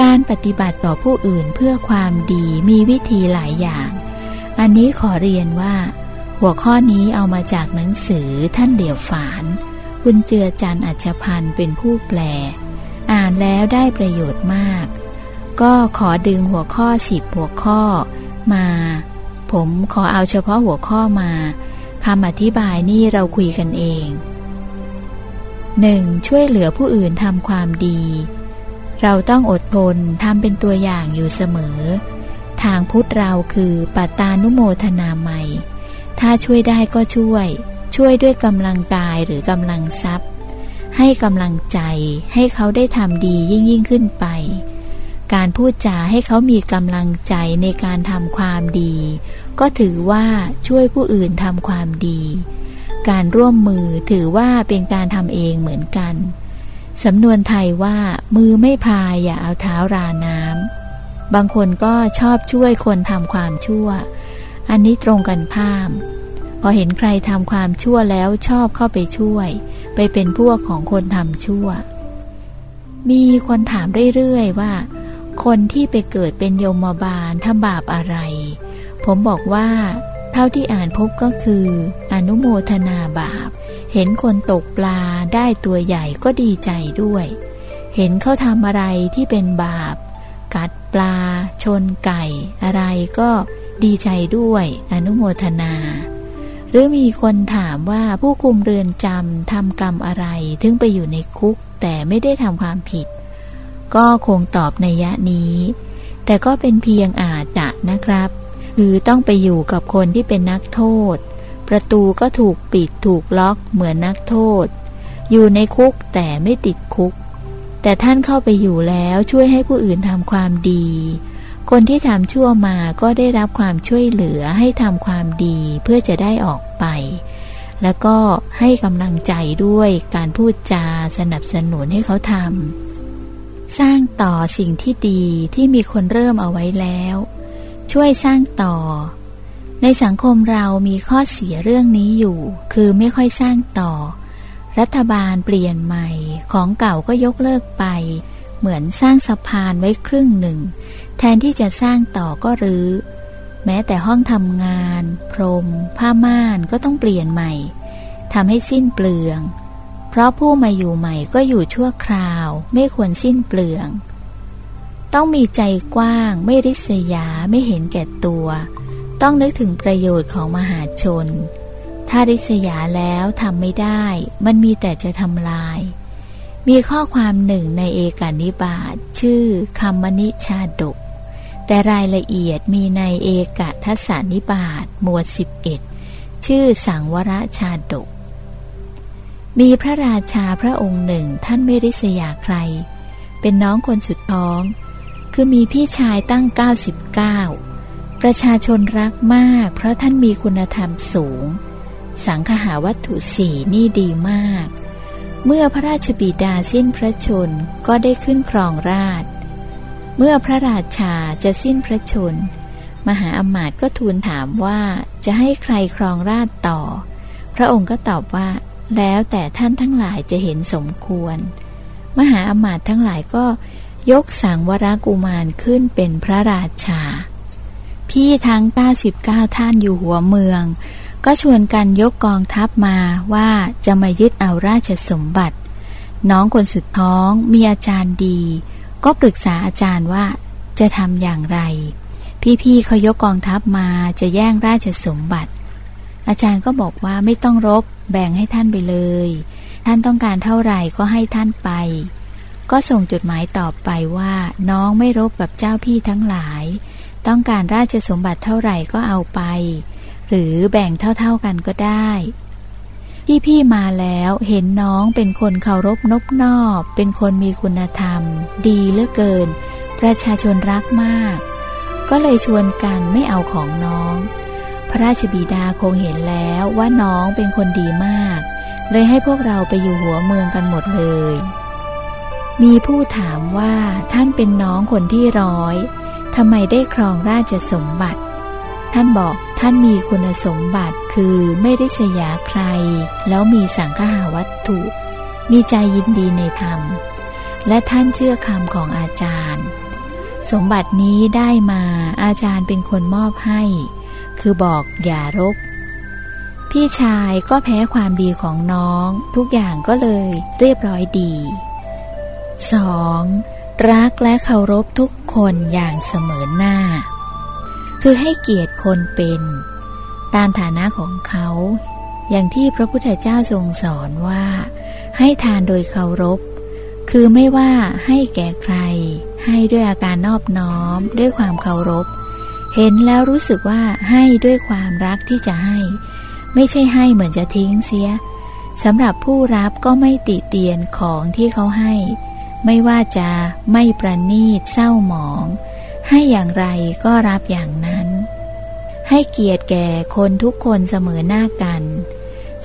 การปฏิบัติต่อผู้อื่นเพื่อความดีมีวิธีหลายอย่าง อันนี้ขอเรียนว่า หัวข้อนี้เอามาจากหนังสือท่านเหลียวฝาน คุณเจือจันอัชพันธ์เป็นผู้แปล อ่านแล้วได้ประโยชน์มาก ก็ขอดึงหัวข้อสิบหัวข้อมา ผมขอเอาเฉพาะหัวข้อมาคำอธิบายนี่เราคุยกันเอง 1. ช่วยเหลือผู้อื่นทำความดี เราต้องอดทนทำเป็นตัวอย่างอยู่เสมอ ทางพุทธเราคือปัตตานุโมทนาใหม่ ถ้าช่วยได้ก็ช่วย ช่วยด้วยกำลังกายหรือกำลังทรัพย์ ให้กำลังใจให้เขาได้ทำดียิ่งยิ่งขึ้นไป การพูดจาให้เขามีกำลังใจในการทำความดี ก็ถือว่าช่วยผู้อื่นทำความดี การร่วมมือถือว่าเป็นการทำเองเหมือนกัน สำนวนไทยว่ามือไม่พายอย่าเอาเท้าราน้ำบางคนก็ชอบช่วยคนทำความชั่ว อันนี้ตรงกันข้าม พอเห็นใครทำความชั่วแล้วชอบเข้าไปช่วย ไปเป็นพวกของคนทำชั่ว มีคนถามเรื่อยๆว่า คนที่ไปเกิดเป็นโยมบาลทำบาปอะไร ผมบอกว่า ท่าที่อ่านพบก็คือ อนุโมทนาบาป เห็นคนตกปลาได้ตัวใหญ่ก็ดีใจด้วย เห็นเขาทำอะไรที่เป็นบาป กัดปลา ชนไก่ อะไรก็ดีใจด้วย อนุโมทนา หรือมีคนถามว่าผู้คุมเรือนจำทำกรรมอะไร ถึงไปอยู่ในคุก แต่ไม่ได้ทำความผิด ก็คงตอบในยะนี้ แต่ก็เป็นเพียงอาจจะนะครับ คือต้องไปอยู่กับคนที่เป็นนักโทษ ประตูก็ถูกปิดถูกล็อกเหมือนนักโทษ อยู่ในคุกแต่ไม่ติดคุก แต่ท่านเข้าไปอยู่แล้วช่วยให้ผู้อื่นทำความดี คนที่ทำชั่วมาก็ได้รับความช่วยเหลือให้ทำความดีเพื่อจะได้ออกไป แล้วก็ให้กำลังใจด้วยการพูดจาสนับสนุนให้เขาทำสร้างต่อสิ่งที่ดีที่มีคนเริ่มเอาไว้แล้ว ช่วยสร้างต่อ ในสังคมเรามีข้อเสียเรื่องนี้อยู่ คือไม่ค่อยสร้างต่อ รัฐบาลเปลี่ยนใหม่ของเก่าก็ยกเลิกไป เหมือนสร้างสะพานไว้ครึ่งหนึ่ง แทนที่จะสร้างต่อก็รื้อ แม้แต่ห้องทำงาน พรม ผ้าม่านก็ต้องเปลี่ยนใหม่ทำให้สิ้นเปลือง เพราะผู้มาอยู่ใหม่ก็อยู่ชั่วคราว ไม่ควรสิ้นเปลือง ต้องมีใจกว้าง ไม่ริษยาไม่เห็นแก่ตัว ต้องนึกถึงประโยชน์ของมหาชน ถ้าริษยาแล้วทำไม่ได้ มันมีแต่จะทำลาย มีข้อความหนึ่งในเอกานิบาตชื่อคำมนิชาดก แต่รายละเอียดมีในเอกทัศานิบาตหมวด 11 ชื่อสังวรชาดก มีพระราชาพระองค์หนึ่งท่านไม่ริษยาใคร เป็นน้องคนสุดท้อง คือมีพี่ชายตั้ง 99 ประชาชนรักมาก เพราะท่านมีคุณธรรมสูง สังคหาวัตถุสี่นี่ดีมาก เมื่อพระราชบิดาสิ้นพระชนก็ได้ขึ้นครองราช เมื่อพระราชาจะสิ้นพระชน มหาอมาตย์ก็ทูลถามว่าจะให้ใครครองราชต่อ พระองค์ก็ตอบว่า แล้วแต่ท่านทั้งหลายจะเห็นสมควร มหาอมาตย์ทั้งหลายก็ ยกสังวรกุมารขึ้นเป็นพระราชา พี่ทั้ง 99 ท่านอยู่หัวเมือง ก็ชวนกันยกกองทัพมาว่าจะมายึดเอาราชสมบัติ น้องคนสุดท้องมีอาจารย์ดี ก็ปรึกษาอาจารย์ว่าจะทำอย่างไร พี่ๆเขายกกองทัพมาจะแย่งราชสมบัติ อาจารย์ก็บอกว่าไม่ต้องรบแบ่งให้ท่านไปเลย ท่านต้องการเท่าไหร่ก็ให้ท่านไป ก็ส่งจดหมายตอบไปว่าน้องไม่รบกับเจ้าพี่ทั้งหลาย ต้องการราชสมบัติเท่าไหร่ก็เอาไป หรือแบ่งเท่าๆกันก็ได้พี่ๆมาแล้วเห็นน้องเป็นคนเคารพนบนอบ เป็นคนมีคุณธรรม ดีเหลือเกิน ประชาชนรักมาก ก็เลยชวนกันไม่เอาของน้อง พระราชบิดาคงเห็นแล้วว่าน้องเป็นคนดีมาก เลยให้พวกเราไปอยู่หัวเมืองกันหมดเลย มีผู้ถามว่าท่านเป็นน้องคนที่ร้อยทำไมได้ครองราชสมบัติ ท่านบอกท่านมีคุณสมบัติคือไม่ได้สยาใคร แล้วมีสังฆาวัตถุ มีใจยินดีในธรรม และท่านเชื่อคำของอาจารย์ สมบัตินี้ได้มาอาจารย์เป็นคนมอบให้ คือบอกอย่ารบพี่ชายก็แพ้ความดีของน้อง ทุกอย่างก็เลยเรียบร้อยดี 2. รักและเคารพทุกคนอย่างเสมอหน้า คือให้เกียรติคนเป็น ตามฐานะของเขา อย่างที่พระพุทธเจ้าทรงสอนว่า ให้ทานโดยเคารพ คือไม่ว่าให้แก่ใคร ให้ด้วยอาการนอบน้อมด้วยความเคารพ เห็นแล้วรู้สึกว่าให้ด้วยความรักที่จะให้ ไม่ใช่ให้เหมือนจะทิ้งเสียสำหรับผู้รับก็ไม่ติเตียนของที่เขาให้ ไม่ว่าจะไม่ประนีตเศร้าหมอง ให้อย่างไรก็รับอย่างนั้น ให้เกียรติแก่คนทุกคนเสมอหน้ากัน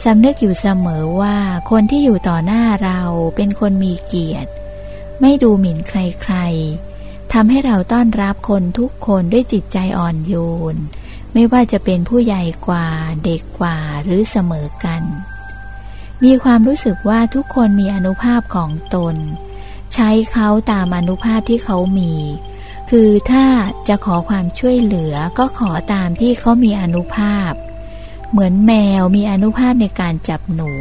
สำนึกอยู่เสมอว่าคนที่อยู่ต่อหน้าเราเป็นคนมีเกียรติ ไม่ดูหมิ่นใครๆทำให้เราต้อนรับคนทุกคนด้วยจิตใจอ่อนโยน ไม่ว่าจะเป็นผู้ใหญ่กว่าเด็กกว่าหรือเสมอกัน มีความรู้สึกว่าทุกคนมีอนุภาพของตน ใช้เขาตามอนุภาพที่เขามี คือถ้าจะขอความช่วยเหลือก็ขอตามที่เขามีอนุภาพ เหมือนแมวมีอนุภาพในการจับหนู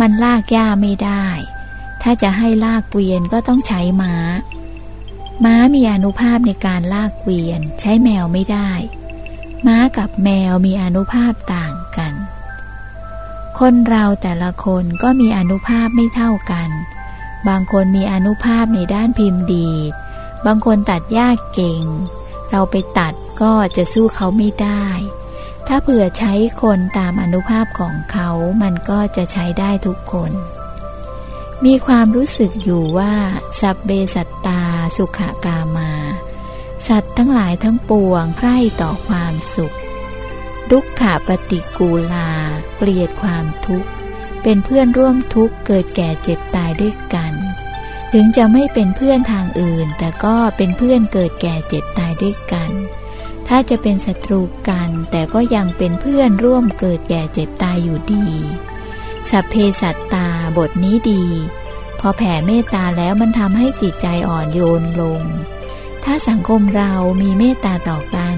มันลากหญ้าไม่ได้ ถ้าจะให้ลากเกวียนก็ต้องใช้ม้า ม้ามีอนุภาพในการลากเกวียน ใช้แมวไม่ได้ ม้ากับแมวมีอนุภาพต่างกัน คนเราแต่ละคนก็มีอนุภาพไม่เท่ากัน บางคนมีอนุภาพในด้านพิมพ์ดีด บางคนตัดยากเก่ง เราไปตัดก็จะสู้เขาไม่ได้ ถ้าเผื่อใช้คนตามอนุภาพของเขามันก็จะใช้ได้ทุกคน มีความรู้สึกอยู่ว่าสัพเบสัตตาสุขากามา สัตว์ทั้งหลายทั้งปวงใคร่ต่อความสุข ดุขขาปฏิกูลา เกลียดความทุกข์ เป็นเพื่อนร่วมทุกข์เกิดแก่เจ็บตายด้วยกัน ถึงจะไม่เป็นเพื่อนทางอื่น แต่ก็เป็นเพื่อนเกิดแก่เจ็บตายด้วยกัน ถ้าจะเป็นศัตรูกัน แต่ก็ยังเป็นเพื่อนร่วมเกิดแก่เจ็บตายอยู่ดี สัพเพสัตตาบทนี้ดี พอแผ่เมตตาแล้วมันทำให้จิตใจอ่อนโยนลง ถ้าสังคมเรามีเมตตาต่อกัน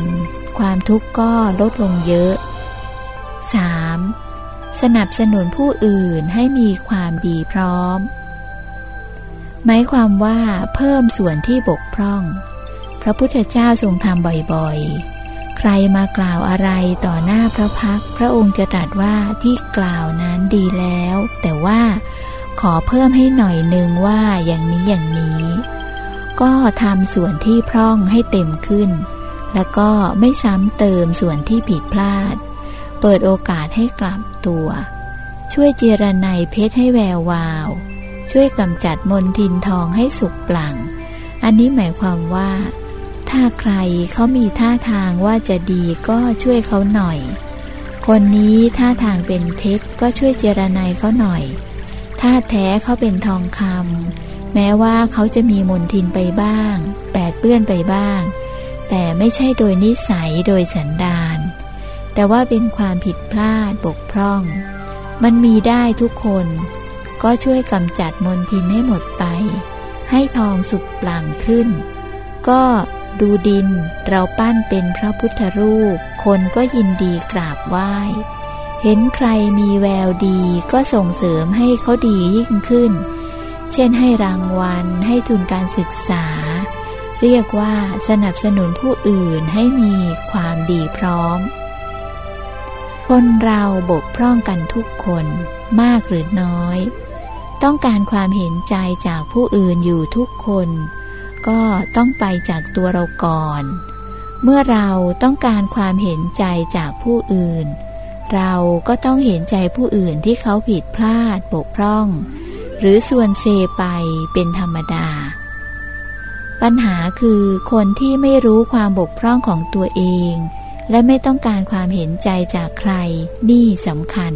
ความทุกข์ก็ลดลงเยอะ 3. สนับสนุนผู้อื่นให้มีความดีพร้อม หมายความว่าเพิ่มส่วนที่บกพร่อง พระพุทธเจ้าทรงทำบ่อยๆ ใครมากล่าวอะไรต่อหน้าพระพัก พระองค์จะตรัสว่าที่กล่าวนั้นดีแล้ว แต่ว่าขอเพิ่มให้หน่อยนึงว่าอย่างนี้อย่างนี้ ก็ทำส่วนที่พร่องให้เต็มขึ้น แล้วก็ไม่ซ้ำเติมส่วนที่ผิดพลาด เปิดโอกาสให้กลับตัว ช่วยเจรไนเพชรให้แวววาว ช่วยกำจัดมนทินทองให้สุกปลั่ง อันนี้หมายความว่า ถ้าใครเขามีท่าทางว่าจะดีก็ช่วยเขาหน่อย คนนี้ท่าทางเป็นเพชรก็ช่วยเจรไนเขาหน่อย ถ้าแท้เขาเป็นทองคำแม้ว่าเขาจะมีมนทินไปบ้าง แปดเปื้อนไปบ้าง แต่ไม่ใช่โดยนิสัยโดยสันดา แต่ว่าเป็นความผิดพลาดบกพร่อง มันมีได้ทุกคน ก็ช่วยกำจัดมลทินให้หมดไป ให้ทองสุกปลั่งขึ้น ก็ดูดินเราปั้นเป็นพระพุทธรูป คนก็ยินดีกราบไหว้ เห็นใครมีแววดีก็ส่งเสริมให้เขาดียิ่งขึ้น เช่นให้รางวัล ให้ทุนการศึกษา เรียกว่าสนับสนุนผู้อื่นให้มีความดีพร้อม คนเราบกพร่องกันทุกคนมากหรือน้อย ต้องการความเห็นใจจากผู้อื่นอยู่ทุกคน ก็ต้องไปจากตัวเราก่อน เมื่อเราต้องการความเห็นใจจากผู้อื่น เราก็ต้องเห็นใจผู้อื่นที่เขาผิดพลาดบกพร่อง หรือส่วนเซไปเป็นธรรมดา ปัญหาคือคนที่ไม่รู้ความบกพร่องของตัวเอง และไม่ต้องการความเห็นใจจากใครนี่สำคัญ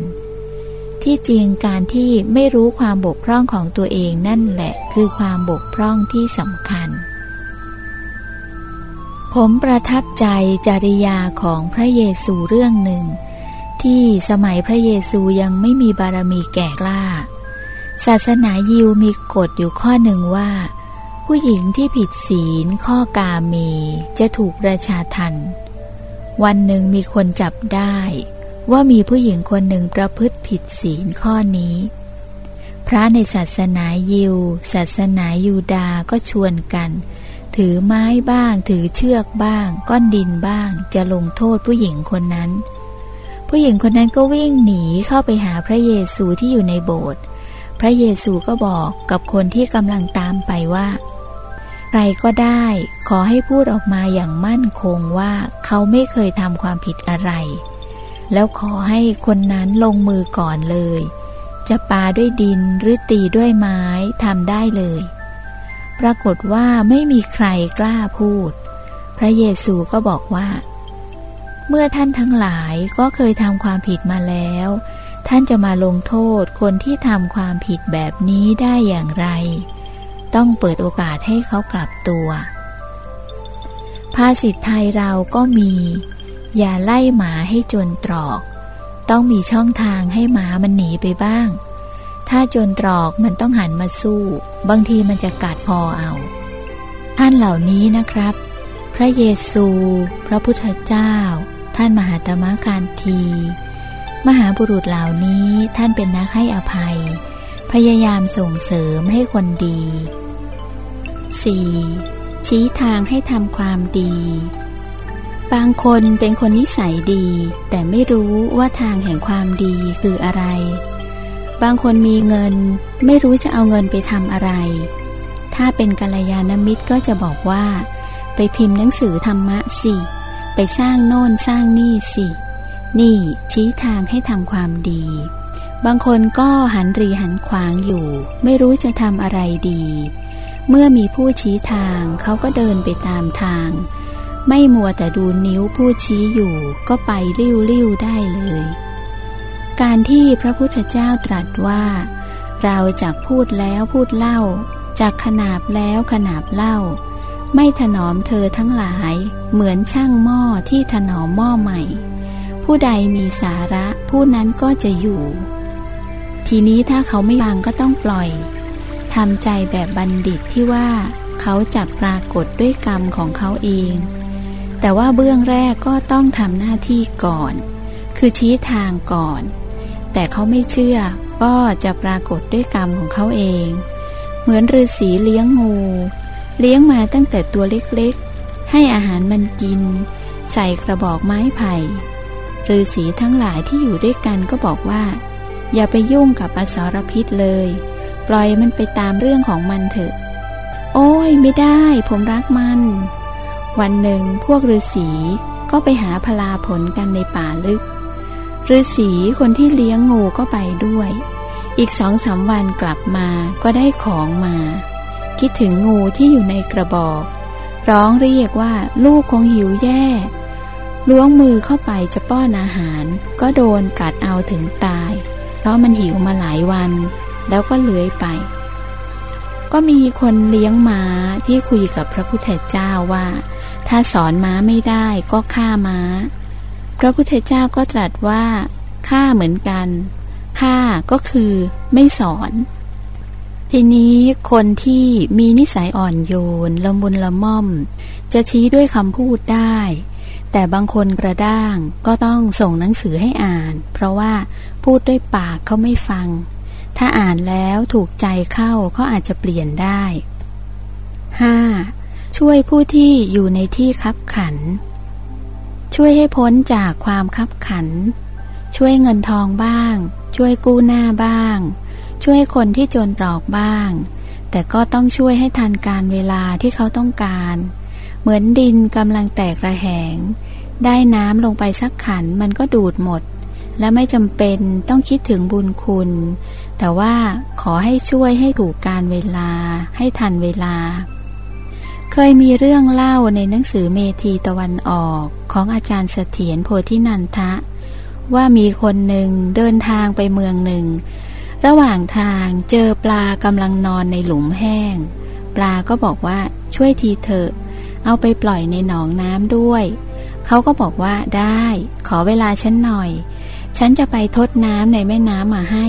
ที่จริงการที่ไม่รู้ความบกพร่องของตัวเองนั่นแหละ คือความบกพร่องที่สำคัญ ผมประทับใจจริยาของพระเยซูเรื่องหนึ่ง ที่สมัยพระเยซูยังไม่มีบารมีแก่กล้า ศาสนายิวมีกฎอยู่ข้อหนึ่งว่า ผู้หญิงที่ผิดศีลข้อกาเมจะถูกประชาทัน วันหนึ่งมีคนจับได้ ว่ามีผู้หญิงคนหนึ่งประพฤติผิดศีลข้อนี้ พระในศาสนายิว ศาสนายูดาก็ชวนกัน ถือไม้บ้าง ถือเชือกบ้าง ก้อนดินบ้าง จะลงโทษผู้หญิงคนนั้น ผู้หญิงคนนั้นก็วิ่งหนีเข้าไปหาพระเยซูที่อยู่ในโบสถ์พระเยซูก็บอกกับคนที่กำลังตามไปว่า ใครก็ได้ ขอให้พูดออกมาอย่างมั่นคงว่าเขาไม่เคยทำความผิดอะไร แล้วขอให้คนนั้นลงมือก่อนเลย จะปาด้วยดินหรือตีด้วยไม้ทำได้เลย ปรากฏว่าไม่มีใครกล้าพูด พระเยซูก็บอกว่า เมื่อท่านทั้งหลายก็เคยทำความผิดมาแล้ว ท่านจะมาลงโทษคนที่ทำความผิดแบบนี้ได้อย่างไร ต้องเปิดโอกาสให้เขากลับตัว ภาษิตไทยเราก็มี อย่าไล่หมาให้จนตรอก ต้องมีช่องทางให้หมามันหนีไปบ้าง ถ้าจนตรอกมันต้องหันมาสู้ บางทีมันจะกัดพอเอา ท่านเหล่านี้นะครับ พระเยซู พระพุทธเจ้า ท่านมหาตมะการที มหาบุรุษเหล่านี้ท่านเป็นนักให้อภัย พยายามส่งเสริมให้คนดี 4. ชี้ทางให้ทำความดี บางคนเป็นคนนิสัยดี แต่ไม่รู้ว่าทางแห่งความดีคืออะไร บางคนมีเงิน ไม่รู้จะเอาเงินไปทำอะไร ถ้าเป็นกัลยาณมิตรก็จะบอกว่า ไปพิมพ์หนังสือธรรมะสิ ไปสร้างโน่นสร้างนี่สิ นี่ชี้ทางให้ทำความดี บางคนก็หันรีหันขวางอยู่ ไม่รู้จะทำอะไรดี เมื่อมีผู้ชี้ทางเขาก็เดินไปตามทาง ไม่มัวแต่ดูนิ้วผู้ชี้อยู่ ก็ไปริ้วริ้วได้เลย การที่พระพุทธเจ้าตรัสว่า เราจากพูดแล้วพูดเล่า จากขนาบแล้วขนาบเล่า ไม่ถนอมเธอทั้งหลาย เหมือนช่างหม้อที่ถนอมหม้อใหม่ ผู้ใดมีสาระผู้นั้นก็จะอยู่ ทีนี้ถ้าเขาไม่วางก็ต้องปล่อยทำใจแบบบัณฑิตที่ว่าเขาจักปรากฏด้วยกรรมของเขาเอง แต่ว่าเบื้องแรกก็ต้องทำหน้าที่ก่อน คือชี้ทางก่อน แต่เขาไม่เชื่อก็จะปรากฏด้วยกรรมของเขาเอง เหมือนฤาษีเลี้ยงงู เลี้ยงมาตั้งแต่ตัวเล็กๆ ให้อาหารมันกิน ใส่กระบอกไม้ไผ่ฤาษีทั้งหลายที่อยู่ด้วยกันก็บอกว่า อย่าไปยุ่งกับอสรพิษเลย ปล่อยมันไปตามเรื่องของมันเถอะ โอ้ยไม่ได้ ผมรักมัน วันหนึ่งพวกฤาษีก็ไปหาพลาผลกันในป่าลึกฤาษีคนที่เลี้ยงงูก็ไปด้วย อีกสองสาวันกลับมาก็ได้ของมา คิดถึงงูที่อยู่ในกระบอก ร้องเรียกว่าลูกคงหิวแย่ล้วงมือเข้าไปจะป้อนอาหาร ก็โดนกัดเอาถึงตาย ราะมันหิวมาหลายวัน แล้วก็เลื้อยไป ก็มีคนเลี้ยงม้าที่คุยกับพระพุทธเจ้าว่า ถ้าสอนม้าไม่ได้ก็ฆ่าม้า พระพุทธเจ้าก็ตรัสว่าฆ่าเหมือนกันฆ่าก็คือไม่สอน ทีนี้คนที่มีนิสัยอ่อนโยนละมุนละม่อม จะชี้ด้วยคำพูดได้ แต่บางคนกระด้างก็ต้องส่งหนังสือให้อ่าน เพราะว่าพูดด้วยปากเขาไม่ฟัง ถ้าอ่านแล้วถูกใจเข้าก็อาจจะเปลี่ยนได้ 5. ช่วยผู้ที่อยู่ในที่คับขัน ช่วยให้พ้นจากความคับขัน ช่วยเงินทองบ้าง ช่วยกู้หน้าบ้าง ช่วยคนที่จนตรอกบ้าง แต่ก็ต้องช่วยให้ทันการเวลาที่เขาต้องการ เหมือนดินกำลังแตกระแหง ได้น้ำลงไปสักขันมันก็ดูดหมด และไม่จำเป็นต้องคิดถึงบุญคุณ แต่ว่าขอให้ช่วยให้ถูกการเวลา ให้ทันเวลา เคยมีเรื่องเล่าในหนังสือเมธีตะวันออกของอาจารย์เสถียรโพธินันทะ ว่ามีคนหนึ่งเดินทางไปเมืองหนึ่ง ระหว่างทางเจอปลากำลังนอนในหลุมแห้ง ปลาก็บอกว่าช่วยทีเถอะ เอาไปปล่อยในหนองน้ำด้วย เขาก็บอกว่าได้ ขอเวลาฉันหน่อย ฉันจะไปทดน้ำในแม่น้ำมาให้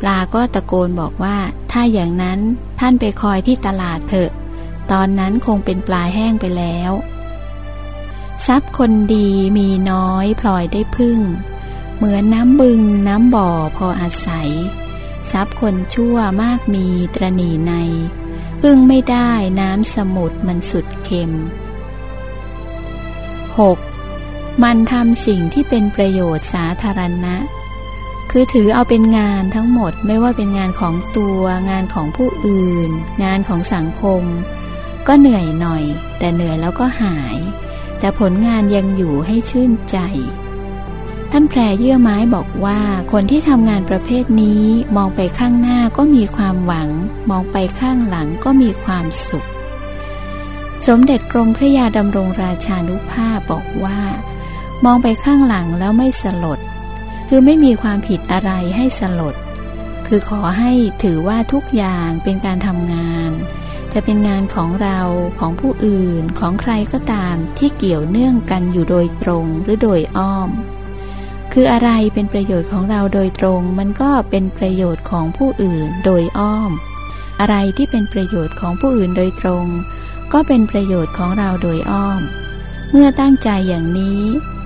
ปลาก็ตะโกนบอกว่า ถ้าอย่างนั้นท่านไปคอยที่ตลาดเถอะ ตอนนั้นคงเป็นปลาแห้งไปแล้ว ทรัพย์คนดีมีน้อยพลอยได้พึ่ง เหมือนน้ำบึงน้ำบ่อพออาศัย ทรัพย์คนชั่วมากมีตรณีใน พึ่งไม่ได้น้ำสมุทรมันสุดเค็ม 6. มันทำสิ่งที่เป็นประโยชน์สาธารณะ คือถือเอาเป็นงานทั้งหมดไม่ว่าเป็นงานของตัวงานของผู้อื่น งานของสังคม ก็เหนื่อยหน่อย แต่เหนื่อยแล้วก็หาย แต่ผลงานยังอยู่ให้ชื่นใจ ท่านแพรเยื่อไม้บอกว่าคนที่ทำงานประเภทนี้มองไปข้างหน้าก็มีความหวัง มองไปข้างหลังก็มีความสุข สมเด็จกรมพระยาดำรงราชานุภาพบอกว่า มองไปข้างหลังแล้วไม่สลด คือไม่มีความผิดอะไรให้สลด คือขอให้ถือว่าทุกอย่างเป็นการทำงาน จะเป็นงานของเราของผู้อื่นของใครก็ตามที่เกี่ยวเนื่องกันอยู่โดยตรงหรือโดยอ้อม คืออะไรเป็นประโยชน์ของเราโดยตรง มันก็เป็นประโยชน์ของผู้อื่นโดยอ้อม อะไรที่เป็นประโยชน์ของผู้อื่นโดยตรง ก็เป็นประโยชน์ของเราโดยอ้อม เมื่อตั้งใจอย่างนี้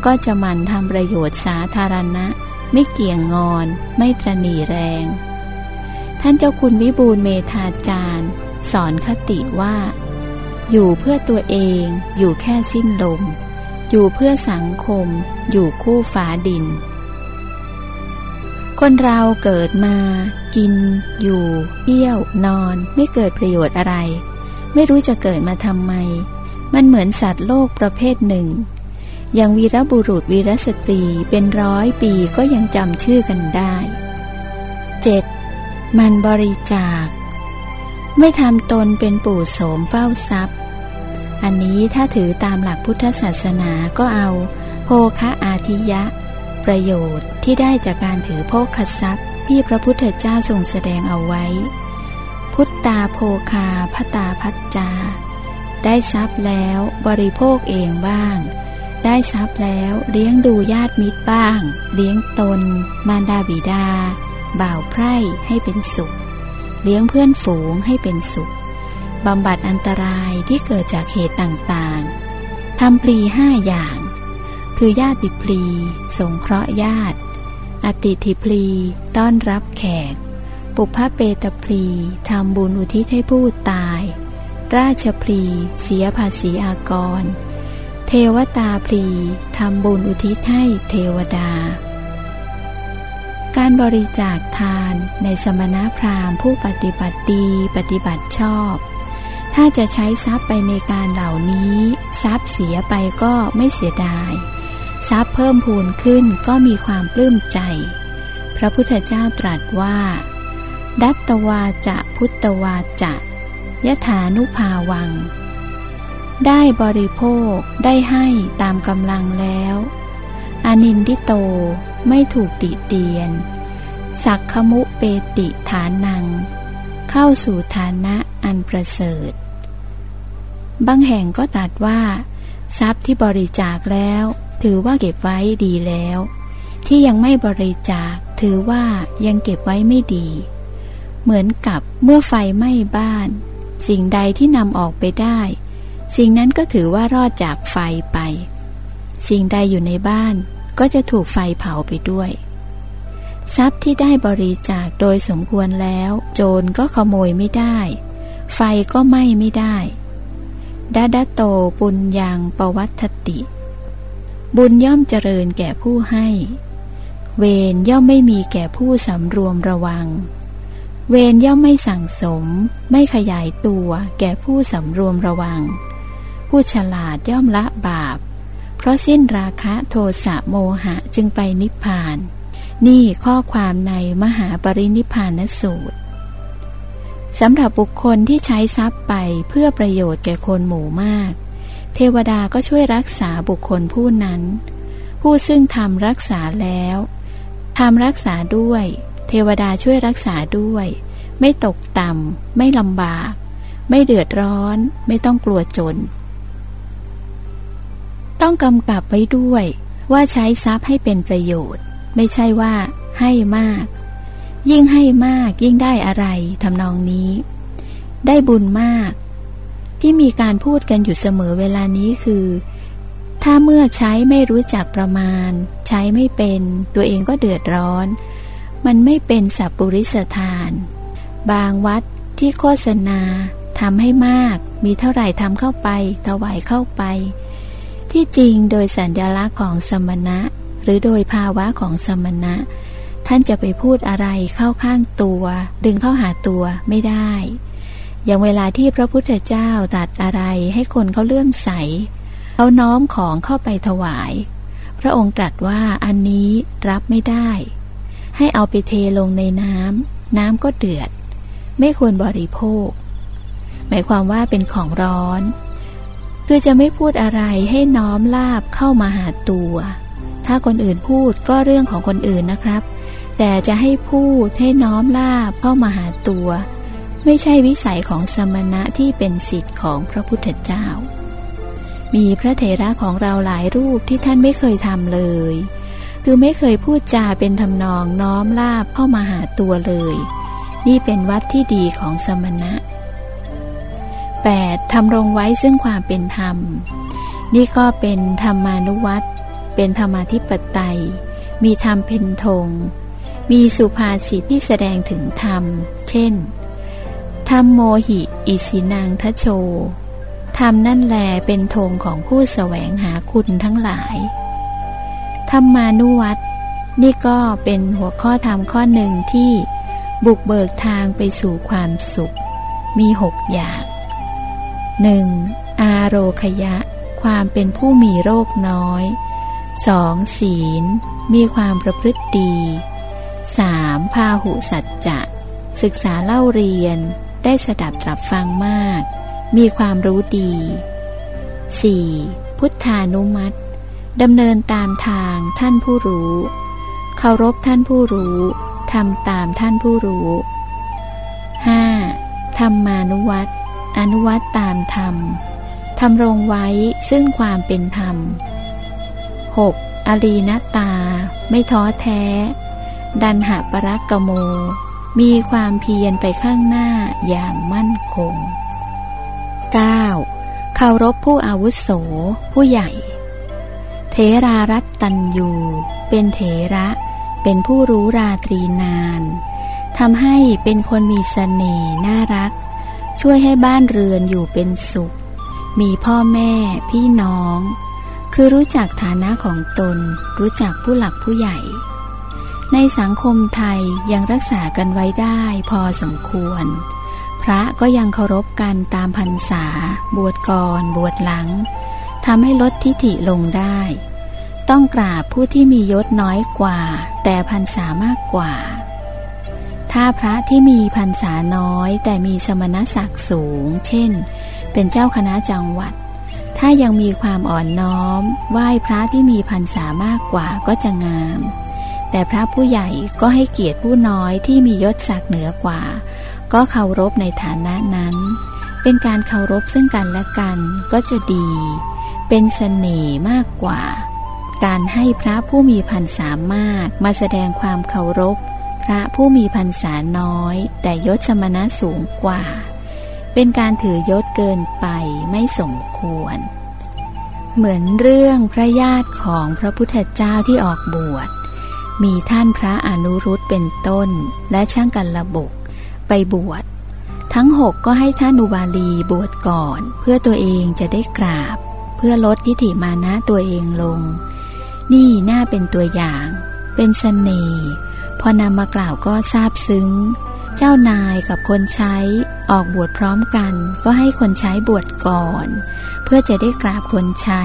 ก็จะมันทำประโยชน์สาธารณะ ไม่เกี่ยงงอน ไม่ตรณีแรง ท่านเจ้าคุณวิบูลเมธาจารย์ สอนคติว่า อยู่เพื่อตัวเอง อยู่แค่สิ้นลม อยู่เพื่อสังคม อยู่คู่ฟ้าดิน คนเราเกิดมา กิน อยู่เที่ยว นอน ไม่เกิดประโยชน์อะไร ไม่รู้จะเกิดมาทำไม มันเหมือนสัตว์โลกประเภทหนึ่ง อย่างวีรบุรุษวีรสตรีเป็นร้อยปีก็ยังจำชื่อกันได้ 7. มันบริจาค ไม่ทำตนเป็นปู่โสมเฝ้าทรัพย์ อันนี้ถ้าถือตามหลักพุทธศาสนาก็เอาโภคะอาทิยะ ประโยชน์ที่ได้จากการถือโภคทรัพย์ที่พระพุทธเจ้าทรงแสดงเอาไว้ พุทตาโภคาพตาพัจจา ได้ทรัพย์แล้วบริโภคเองบ้าง ได้ทรัพย์แล้วเลี้ยงดูญาติมิตรบ้าง เลี้ยงตน มารดาบิดา บ่าวไพร่ให้เป็นสุข เลี้ยงเพื่อนฝูงให้เป็นสุข บำบัดอันตรายที่เกิดจากเหตุต่างๆ ทำปลีห้าอย่าง คือญาติพลี สงเคราะห์ญาติ อติทิพลี ต้อนรับแขก ปุพเปตพลี ทำบุญอุทิศให้ผู้ตาย ราชพลี เสียภาษีอากร เทวตาพลี ทำบุญอุทิศให้เทวดาการบริจาคทานในสมณพราหมณ์ผู้ปฏิบัติดีปฏิบัติชอบ ถ้าจะใช้ทรัพย์ไปในการเหล่านี้ ทรัพย์เสียไปก็ไม่เสียดาย ทรัพย์เพิ่มพูนขึ้นก็มีความปลื้มใจ พระพุทธเจ้าตรัสว่า ดัตตวาจะพุตตวาจะยถานุภาวัง ได้บริโภคได้ให้ตามกำลังแล้วอนินดิโตไม่ถูกติเตียน สักขมุเปติฐานัง เข้าสู่ฐานะอันประเสริฐ บางแห่งก็ตรัสว่า ทรัพย์ที่บริจาคแล้ว ถือว่าเก็บไว้ดีแล้ว ที่ยังไม่บริจาคถือว่ายังเก็บไว้ไม่ดี เหมือนกับเมื่อไฟไหม้บ้าน สิ่งใดที่นำออกไปได้ สิ่งนั้นก็ถือว่ารอดจากไฟไป สิ่งใดอยู่ในบ้านก็จะถูกไฟเผาไปด้วย ทรัพย์ที่ได้บริจาคโดยสมควรแล้ว โจรก็ขโมยไม่ได้ ไฟก็ไหม้ไม่ได้ ดาดาโตปุญญังปวัตติ บุญย่อมเจริญแก่ผู้ให้ เวรย่อมไม่มีแก่ผู้สำรวมระวัง เวรย่อมไม่สั่งสม ไม่ขยายตัวแก่ผู้สำรวมระวัง ผู้ฉลาดย่อมละบาป เพราะสิ้นราคะโทสะโมหะจึงไปนิพพาน นี่ข้อความในมหาปรินิพพานสูตร สำหรับบุคคลที่ใช้ทรัพย์ไปเพื่อประโยชน์แก่คนหมู่มาก เทวดาก็ช่วยรักษาบุคคลผู้นั้น ผู้ซึ่งทำรักษาแล้วทำรักษาด้วย เทวดาช่วยรักษาด้วย ไม่ตกต่ำไม่ลำบาก ไม่เดือดร้อน ไม่ต้องกลัวจน ต้องกำกับไว้ด้วย ว่าใช้ทรัพย์ให้เป็นประโยชน์ ไม่ใช่ว่าให้มาก ยิ่งให้มากยิ่งได้อะไรทำนองนี้ ได้บุญมาก ที่มีการพูดกันอยู่เสมอเวลานี้คือ ถ้าเมื่อใช้ไม่รู้จักประมาณ ใช้ไม่เป็นตัวเองก็เดือดร้อน มันไม่เป็นสัพปุริสทาน บางวัดที่โฆษณาทำให้มาก มีเท่าไหร่ทำเข้าไป ถวายเข้าไป ที่จริงโดยสัญญลักษณ์ของสมณะ หรือโดยภาวะของสมณะ ท่านจะไปพูดอะไรเข้าข้างตัว ดึงเข้าหาตัวไม่ได้ อย่างเวลาที่พระพุทธเจ้าตรัสอะไรให้คนเขาเลื่อมใสเขาน้อมของเข้าไปถวาย พระองค์ตรัสว่าอันนี้รับไม่ได้ ให้เอาไปเทลงในน้ำน้ำก็เดือด ไม่ควรบริโภค หมายความว่าเป็นของร้อน คือจะไม่พูดอะไรให้น้อมลาบเข้ามาหาตัว ถ้าคนอื่นพูดก็เรื่องของคนอื่นนะครับ แต่จะให้พูดให้น้อมลาบเข้ามาหาตัว ไม่ใช่วิสัยของสมณะที่เป็นสิทธิ์ของพระพุทธเจ้า มีพระเถระของเราหลายรูปที่ท่านไม่เคยทำเลย คือไม่เคยพูดจาเป็นทำนองน้อมลาบเข้ามาหาตัวเลย นี่เป็นวัดที่ดีของสมณะ 8. ทำรงไว้ซึ่งความเป็นธรรม นี่ก็เป็นธรรมานุวัตเป็นธรรมาธิปไตย มีธรรมเป็นธง มีสุภาษิตที่แสดงถึงธรรม เช่น ธรรมโมหิอิสินังทะโช ธรรมนั่นแลเป็นธงของผู้แสวงหาคุณทั้งหลาย ธรรมานุวัตนี่ก็เป็นหัวข้อธรรมข้อหนึ่งที่บุกเบิกทางไปสู่ความสุข มีหกอย่าง 1. อาโรคยะ ความเป็นผู้มีโรคน้อย 2. ศีล มีความประพฤติดี 3. พาหุสัจจะ ศึกษาเล่าเรียน ได้สดับตรับฟังมาก มีความรู้ดี 4. พุทธานุมัติดำเนินตามทางท่านผู้รู้ เคารพท่านผู้รู้ทำตามท่านผู้รู้ 5. ธรรมานุวัตอนุวัตตามธรรมทำรงไว้ซึ่งความเป็นธรรม 6. อลีนตา ไม่ท้อแท้ ดันหะปรักกโม มีความเพียรไปข้างหน้าอย่างมั่นคง 9. เคารพผู้อาวุโส ผู้ใหญ่ เทรารัตตัญยูเป็นเถระ เป็นผู้รู้ราตรีนานทำให้เป็นคนมีสเสน่ห์น่ารัก ช่วยให้บ้านเรือนอยู่เป็นสุข มีพ่อแม่พี่น้อง คือรู้จักฐานะของตน รู้จักผู้หลักผู้ใหญ่ ในสังคมไทยยังรักษากันไว้ได้พอสมควร พระก็ยังเคารพกันตามพรรษา บวชก่อน บวชหลังทำให้ลดทิฐิลงได้ ต้องกราบผู้ที่มียศน้อยกว่า แต่พรรษามากกว่า ถ้าพระที่มีพรรษาน้อย แต่มีสมณศักดิ์สูง เช่น เป็นเจ้าคณะจังหวัด ถ้ายังมีความอ่อนน้อม ไหว้พระที่มีพรรษามากกว่าก็จะงาม แต่พระผู้ใหญ่ก็ให้เกียรติผู้น้อยที่มียศศักดิ์เหนือกว่า ก็เคารพในฐานะนั้น เป็นการเคารพซึ่งกันและกันก็จะดี เป็นเสน่ห์มากกว่า การให้พระผู้มีพรรษามากมาแสดงความเคารพ พระผู้มีพรรษาน้อย แต่ยศสมณะสูงกว่า เป็นการถือยศเกินไปไม่สมควร เหมือนเรื่องพระญาติของพระพุทธเจ้าที่ออกบวช มีท่านพระอนุรุตเป็นต้น และช่างกันระบกไปบวช ทั้งหกก็ให้ท่านอุบาลีบวชก่อน เพื่อตัวเองจะได้กราบ เพื่อลดทิฐิมานะตัวเองลง นี่น่าเป็นตัวอย่าง เป็นสเสน่ห์พอนำมากล่าวก็ซาบซึ้ง เจ้านายกับคนใช้ออกบวชพร้อมกัน ก็ให้คนใช้บวชก่อน เพื่อจะได้กราบคนใช้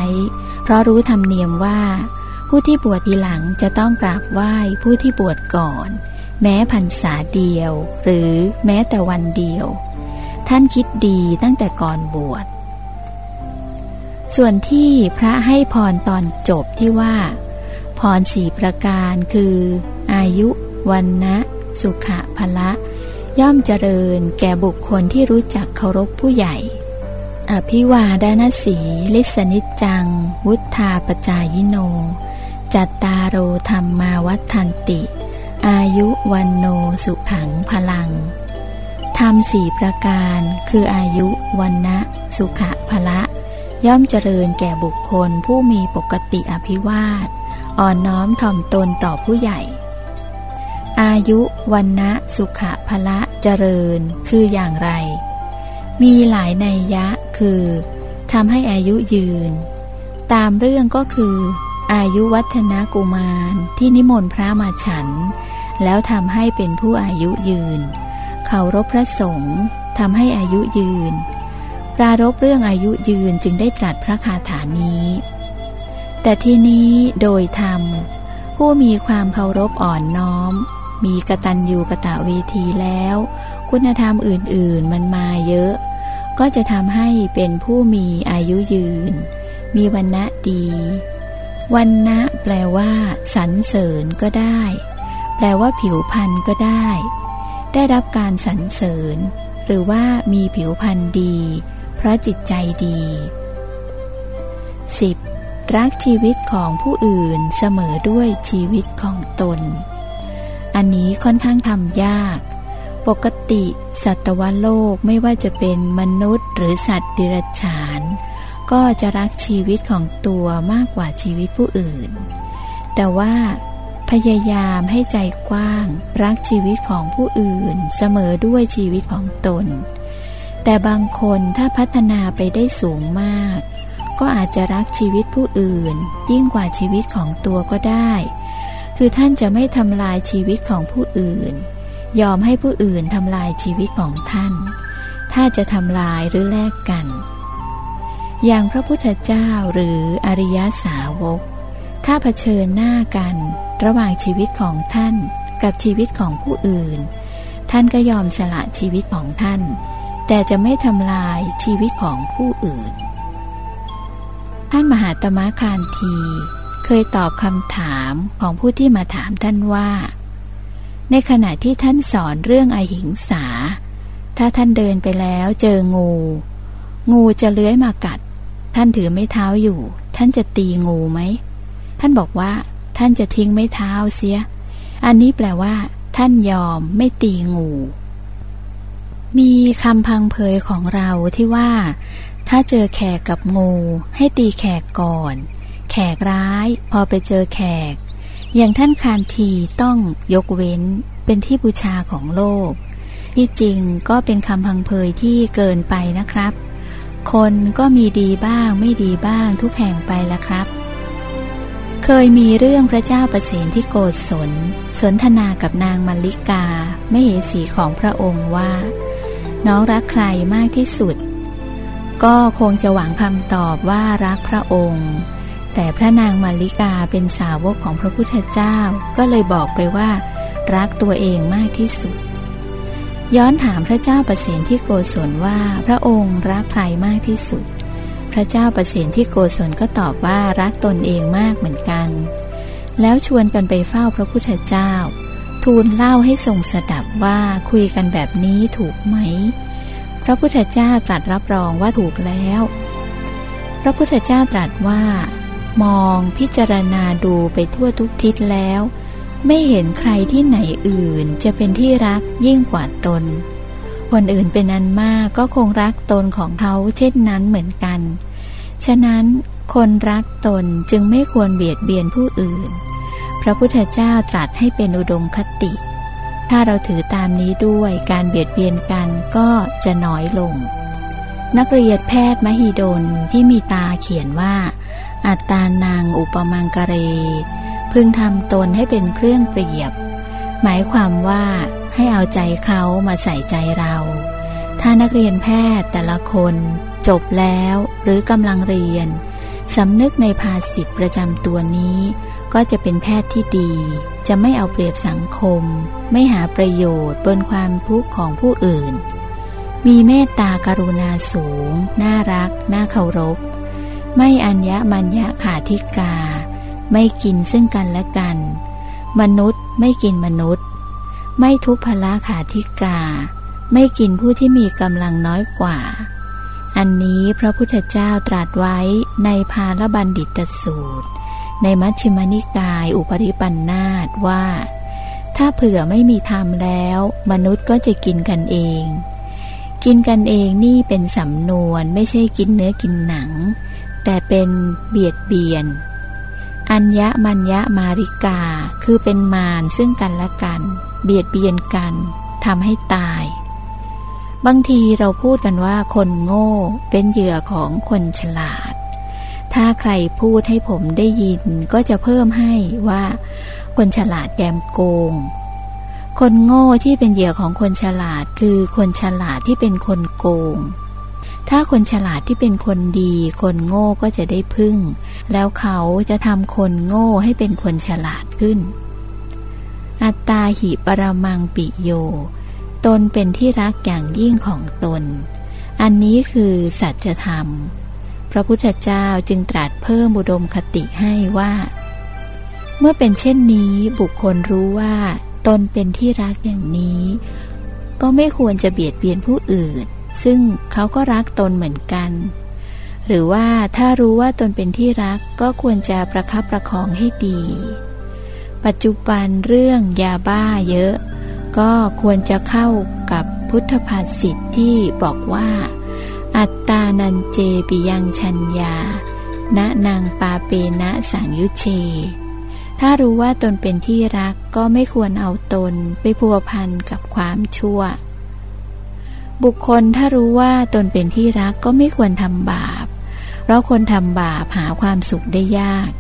เพราะรู้ธรรมเนียมว่า ผู้ที่บวชทีหลังจะต้องกราบไหว้ผู้ที่บวชก่อน แม้พรรษาเดียว หรือแม้แต่วันเดียว ท่านคิดดีตั้งแต่ก่อนบวช ส่วนที่พระให้พรตอนจบที่ว่า พรสี่ประการคือ อายุวันนะสุขะพละ ย่อมเจริญแก่บุคคลที่รู้จักเคารพผู้ใหญ่อภิวาดานสี ลิสนิจจัง วุธาปจายโน จัตตาโรธรรมาวัฏทันติ อายุวันโนสุขังพลังธธรรมสี่ประการคืออายุวันนะสุขะพละ ย่อมเจริญแก่บุคคลผู้มีปกติอภิวาท อ่อนน้อมถ่อมตนต่อผู้ใหญ่ อายุวันนะสุขะพละเจริญคืออย่างไร มีหลายนัยยะคือทำให้อายุยืน ตามเรื่องก็คือ อายุวัฒนกุมารที่นิมนต์พระมาฉัน แล้วทำให้เป็นผู้อายุยืนเคารพพระสงฆ์ทำให้อายุยืน ปรารบเรื่องอายุยืนจึงได้ตรัสพระคาถานี้ แต่ที่นี้โดยธรรม ผู้มีความเคารพอ่อนน้อม มีกตัญญูกะตะเวทีแล้ว คุณธรรมอื่นๆมันมาเยอะ ก็จะทำให้เป็นผู้มีอายุยืน มีวันณะดี วันณะแปลว่าสรรเสริญก็ได้ แปลว่าผิวพรรณก็ได้ ได้รับการสรรเสริญ หรือว่ามีผิวพรรณดี เพราะจิตใจดี 10. รักชีวิตของผู้อื่นเสมอด้วยชีวิตของตน อันนี้ค่อนข้างทำยาก ปกติ สัตวโลกไม่ว่าจะเป็นมนุษย์หรือสัตว์ดิรัจฉาน ก็จะรักชีวิตของตัวมากกว่าชีวิตผู้อื่น แต่ว่าพยายามให้ใจกว้าง รักชีวิตของผู้อื่นเสมอด้วยชีวิตของตน แต่บางคนถ้าพัฒนาไปได้สูงมาก ก็อาจจะรักชีวิตผู้อื่น ยิ่งกว่าชีวิตของตัวก็ได้ คือท่านจะไม่ทำลายชีวิตของผู้อื่น ยอมให้ผู้อื่นทำลายชีวิตของท่าน ถ้าจะทำลายหรือแลกกัน อย่างพระพุทธเจ้าหรืออริยสาวก ถ้าเผชิญหน้ากัน ระหว่างชีวิตของท่านกับชีวิตของผู้อื่น ท่านก็ยอมสละชีวิตของท่าน แต่จะไม่ทำลายชีวิตของผู้อื่น ท่านมหาตมะคานที เคยตอบคำถามของผู้ที่มาถามท่านว่า ในขณะที่ท่านสอนเรื่องอหิงสา ถ้าท่านเดินไปแล้วเจองู งูจะเลื้อยมากัด ท่านถือไม้เท้าอยู่ ท่านจะตีงูไหม ท่านบอกว่า ท่านจะทิ้งไม้เท้าเสีย อันนี้แปลว่า ท่านยอมไม่ตีงู มีคำพังเพยของเราที่ว่า ถ้าเจอแขกกับงู ให้ตีแขกก่อน แขกร้าย พอไปเจอแขก อย่างท่านคานทีต้องยกเว้น เป็นที่บูชาของโลก ที่จริงก็เป็นคำพังเพยที่เกินไปนะครับ คนก็มีดีบ้างไม่ดีบ้างทุกแห่งไปละครับ เคยมีเรื่องพระเจ้าประเสนที่โกศล สนทนากับนางมัลลิกา ไม่เหสีของพระองค์ว่า น้องรักใครมากที่สุด ก็คงจะหวังคำตอบว่ารักพระองค์ แต่พระนางมัลลิกาเป็นสาวกของพระพุทธเจ้า ก็เลยบอกไปว่า รักตัวเองมากที่สุด ย้อนถามพระเจ้าประสนที่โกศลว่าพระองค์รักใครมากที่สุด พระเจ้าประสิทธิที่โกศลก็ตอบว่ารักตนเองมากเหมือนกัน แล้วชวนกันไปเฝ้าพระพุทธเจ้า ทูลเล่าให้ทรงสดับว่าคุยกันแบบนี้ถูกไหม พระพุทธเจ้าตรัสรับรองว่าถูกแล้ว พระพุทธเจ้าตรัสว่า มองพิจารณาดูไปทั่วทุกทิศแล้ว ไม่เห็นใครที่ไหนอื่นจะเป็นที่รักยิ่งกว่าตน คนอื่นเป็นอันมากก็คงรักตนของเขาเช่นนั้นเหมือนกัน ฉะนั้นคนรักตนจึงไม่ควรเบียดเบียนผู้อื่น พระพุทธเจ้าตรัสให้เป็นอุดมคติ ถ้าเราถือตามนี้ด้วยการเบียดเบียนกันก็จะน้อยลง นักเรียนแพทย์มหิดลที่มีตาเขียนว่า อัตตานางอุปมังกเร พึงทำตนให้เป็นเครื่องเปรียบ หมายความว่าให้เอาใจเขามาใส่ใจเรา ถ้านักเรียนแพทย์แต่ละคน จบแล้วหรือกำลังเรียนสำนึกในภาษิตประจำตัวนี้ ก็จะเป็นแพทย์ที่ดี จะไม่เอาเปรียบสังคม ไม่หาประโยชน์บนความทุกข์ของผู้อื่น มีเมตตากรุณาสูง น่ารัก น่าเคารพ ไม่อัญญมัญญะขาธิกา ไม่กินซึ่งกันและกัน มนุษย์ไม่กินมนุษย์ ไม่ทุพพละขาธิกา ไม่กินผู้ที่มีกำลังน้อยกว่า อันนี้พระพุทธเจ้าตรัสไว้ในพาลบัณฑิตสูตร ในมัชฌิมนิกายอุปริปันธาตว่า ถ้าเผื่อไม่มีธรรมแล้ว มนุษย์ก็จะกินกันเอง กินกันเองนี่เป็นสำนวนไม่ใช่กินเนื้อกินหนัง แต่เป็นเบียดเบียน อัญญมัญญมาริกา คือเป็นมารซึ่งกันและกัน เบียดเบียนกันทำให้ตาย บางทีเราพูดกันว่าคนโง่เป็นเหยื่อของคนฉลาด ถ้าใครพูดให้ผมได้ยินก็จะเพิ่มให้ว่า คนฉลาดแกมโกง คนโง่ที่เป็นเหยื่อของคนฉลาด คือคนฉลาดที่เป็นคนโกง ถ้าคนฉลาดที่เป็นคนดี คนโง่ก็จะได้พึ่ง แล้วเขาจะทำคนโง่ให้เป็นคนฉลาดขึ้น อัตตาหิปรมังปิโย ตนเป็นที่รักอย่างยิ่งของตน อันนี้คือสัจธรรม พระพุทธเจ้าจึงตรัสเพิ่มบุดมคติให้ว่า เมื่อเป็นเช่นนี้บุคคลรู้ว่า ตนเป็นที่รักอย่างนี้ ก็ไม่ควรจะเบียดเบียนผู้อื่น ซึ่งเขาก็รักตนเหมือนกัน หรือว่าถ้ารู้ว่าตนเป็นที่รักก็ควรจะประคับประคองให้ดี ปัจจุบันเรื่องยาบ้าเยอะ ก็ควรจะเข้ากับพุทธภาษิตที่บอกว่า อัตตานันเจปิยังชัญญาณนางปาเปนะสังยุเช ถ้ารู้ว่าตนเป็นที่รักก็ไม่ควรเอาตนไปพัวพันกับความชั่ว บุคคลถ้ารู้ว่าตนเป็นที่รักก็ไม่ควรทำบาป เพราะคนทำบาปหาความสุขได้ยาก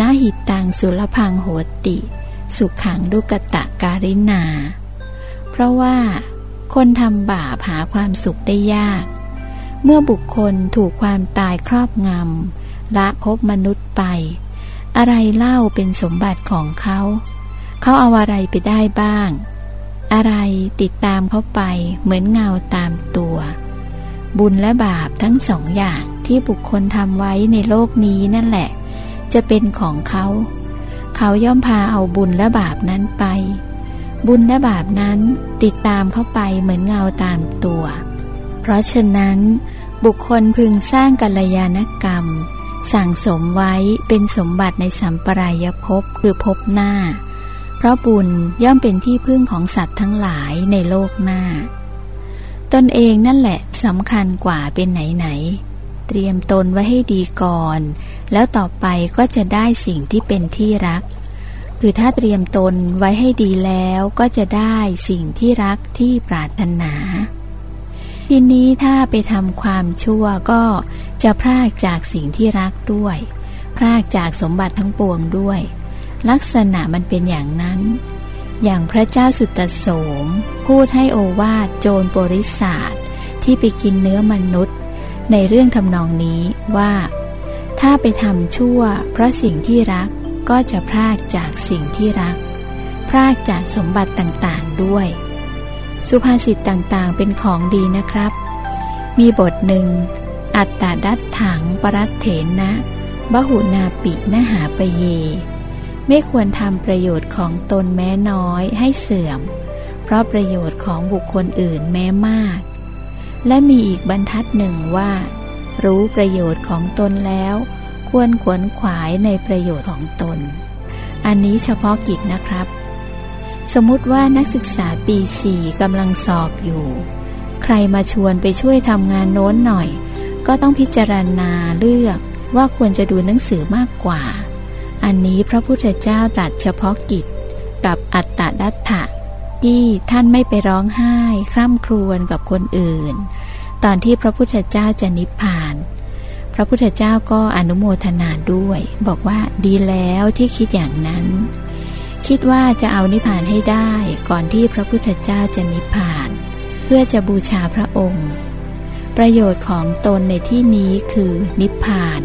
นาหิตตังสุลพังโหติ สุขขังดุกตะการินา เพราะว่า คนทำบาปหาความสุขได้ยาก เมื่อบุคคลถูกความตายครอบงำละพบมนุษย์ไป อะไรเล่าเป็นสมบัติของเขา เขาเอาอะไรไปได้บ้าง อะไรติดตามเขาไปเหมือนเงาตามตัว บุญและบาปทั้งสองอย่างที่บุคคลทำไว้ในโลกนี้นั่นแหละ จะเป็นของเขา เขาย่อมพาเอาบุญและบาปนั้นไป บุญและบาปนั้นติดตามเข้าไปเหมือนเงาตามตัว เพราะฉะนั้นบุคคลพึงสร้างกัลยาณกรรม สั่งสมไว้เป็นสมบัติในสัมปรายภพคือภพหน้า เพราะบุญย่อมเป็นที่พึ่งของสัตว์ทั้งหลายในโลกหน้า ตนเองนั่นแหละสำคัญกว่าเป็นไหนไหน เตรียมตนไว้ให้ดีก่อน แล้วต่อไปก็จะได้สิ่งที่เป็นที่รัก คือถ้าเตรียมตนไว้ให้ดีแล้วก็จะได้สิ่งที่รักที่ปรารถนา ทีนี้ถ้าไปทำความชั่วก็จะพรากจากสิ่งที่รักด้วย พรากจากสมบัติทั้งปวงด้วย ลักษณะมันเป็นอย่างนั้น อย่างพระเจ้าสุตโสม พูดให้โอวาทโจรปริศาสที่ไปกินเนื้อมนุษย์ ในเรื่องทำนองนี้ว่า ถ้าไปทำชั่ว เพราะสิ่งที่รักก็จะพรากจากสิ่งที่รัก พรากจากสมบัติต่างๆด้วย สุภาษิตต่างๆเป็นของดีนะครับ มีบทหนึ่ง อัตตาดัตถังปรัตเถนนะบหุนาปินหาปเย ไม่ควรทำประโยชน์ของตนแม้น้อยให้เสื่อม เพราะประโยชน์ของบุคคลอื่นแม้มาก และมีอีกบรรทัดหนึ่งว่า รู้ประโยชน์ของตนแล้ว ควรขวนขวายในประโยชน์ของตน อันนี้เฉพาะกิจนะครับ สมมติว่านักศึกษาปีสี่กำลังสอบอยู่ ใครมาชวนไปช่วยทำงานโน้นหน่อย ก็ต้องพิจารณาเลือกว่าควรจะดูหนังสือมากกว่า อันนี้พระพุทธเจ้าตรัสเฉพาะกิจ กับอัตตดัตถะที่ท่านไม่ไปร้องไห้ คร่ำครวญกับคนอื่น ตอนที่พระพุทธเจ้าจะนิพพาน พระพุทธเจ้าก็อนุโมทนาด้วย บอกว่าดีแล้วที่คิดอย่างนั้น คิดว่าจะเอานิพพานให้ได้ก่อนที่พระพุทธเจ้าจะนิพพาน เพื่อจะบูชาพระองค์ ประโยชน์ของตนในที่นี้คือนิพพาน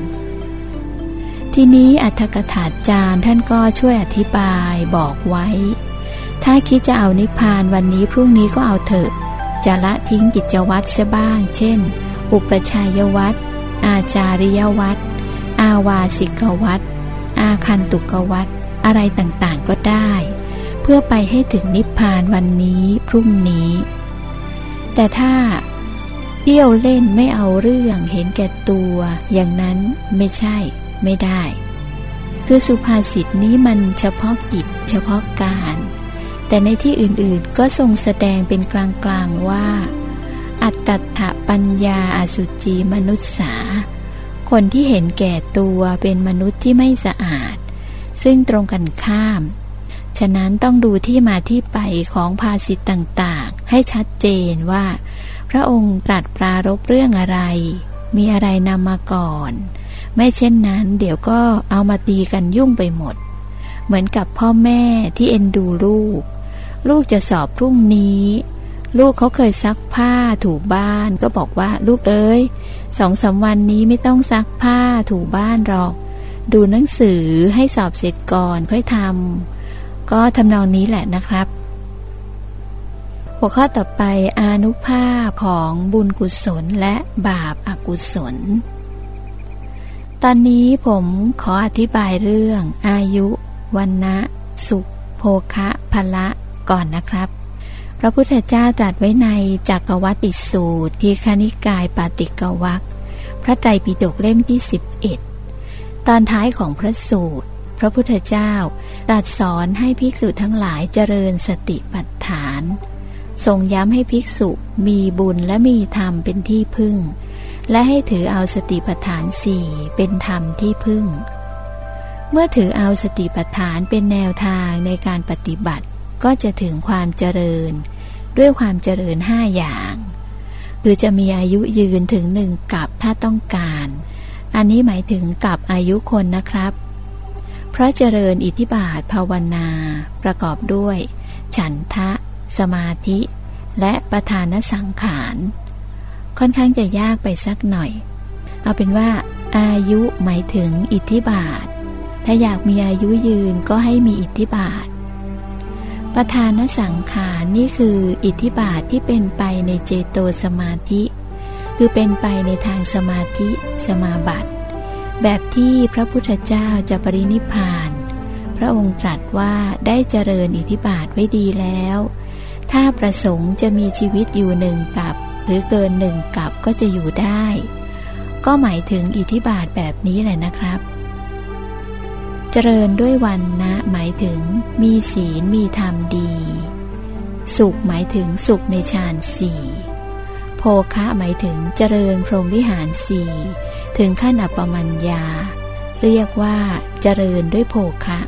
ที่นี้อัตถกถาจารย์ท่านก็ช่วยอธิบายบอกไว้ ถ้าคิดจะเอานิพพานวันนี้พรุ่งนี้ก็เอาเถอะ จะละทิ้งกิจวัตรเสียบ้าง เช่น อุปชัยวัตรอาจาริยวัตรอาวาสิกวัตรอาคันตุกวัตรอะไรต่างๆก็ได้ เพื่อไปให้ถึงนิพพานวันนี้พรุ่งนี้ แต่ถ้าเที่ยวเล่นไม่เอาเรื่องเห็นแก่ตัว อย่างนั้นไม่ใช่ ไม่ได้ คือสุภาษิตนี้มันเฉพาะกิจเฉพาะการ แต่ในที่อื่นๆก็ทรงแสดงเป็นกลางๆว่า อัตถะปัญญาอสุจีมนุษสา คนที่เห็นแก่ตัวเป็นมนุษย์ที่ไม่สะอาด ซึ่งตรงกันข้าม ฉะนั้นต้องดูที่มาที่ไปของภาษิตต่างๆ ให้ชัดเจนว่า พระองค์ตรัสปรารบเรื่องอะไร มีอะไรนำมาก่อน ไม่เช่นนั้น เดี๋ยวก็เอามาตีกันยุ่งไปหมด เหมือนกับพ่อแม่ที่เอ็นดูลูก ลูกจะสอบพรุ่งนี้ ลูกเขาเคยซักผ้าถูบ้าน ก็บอกว่าลูกเอ้ยสองสาวันนี้ไม่ต้องซักผ้าถูบ้านหรอก ดูหนังสือให้สอบเสร็จก่อนค่อยทำก็ทำนองนี้แหละนะครับ หัวข้อต่อไปอนุภาพของบุญกุศลและบาปอากุศล ตอนนี้ผมขออธิบายเรื่อง อายุวันนะสุข โภคะพละก่อนนะครับ พระพุทธเจ้าตรัสไว้ในจักรวัติสูตรที่คณิกายปาติกวักพระไตรปิฎกเล่มที่ 11 ตอนท้ายของพระสูตร พระพุทธเจ้าตรัสสอนให้ภิกษุทั้งหลายเจริญสติปัฏฐาน ทรงย้ำให้ภิกษุมีบุญและมีธรรมเป็นที่พึ่ง และให้ถือเอาสติปัฏฐานสี่เป็นธรรมที่พึ่ง เมื่อถือเอาสติปัฏฐานเป็นแนวทางในการปฏิบัติก็จะถึงความเจริญ ด้วยความเจริญห้าอย่าง คือจะมีอายุยืนถึงหนึ่งกับถ้าต้องการ อันนี้หมายถึงกับอายุคนนะครับ เพราะเจริญอิทธิบาทภาวนา ประกอบด้วย ฉันทะ สมาธิ และประธานสังขาร ค่อนข้างจะยากไปสักหน่อย เอาเป็นว่า อายุหมายถึงอิทธิบาท ถ้าอยากมีอายุยืนก็ให้มีอิทธิบาท ประธานสังขารนี่คืออิทธิบาทที่เป็นไปในเจโตสมาธิ คือเป็นไปในทางสมาธิ สมาบัติ แบบที่พระพุทธเจ้าจะปรินิพานพระองค์ตรัสว่าได้เจริญอิทธิบาทไว้ดีแล้ว ถ้าประสงค์จะมีชีวิตอยู่หนึ่งกับ หรือเกินหนึ่งกับก็จะอยู่ได้ ก็หมายถึงอิทธิบาทแบบนี้แหละนะครับ เจริญด้วยวันนะหมายถึงมีศีลมีธรรมดี สุขหมายถึงสุขในฌานสี่โภคะหมายถึงเจริญพรหมวิหารสี่ถึงขั้นอัปปมัญญา เรียกว่าเจริญด้วยโภคะ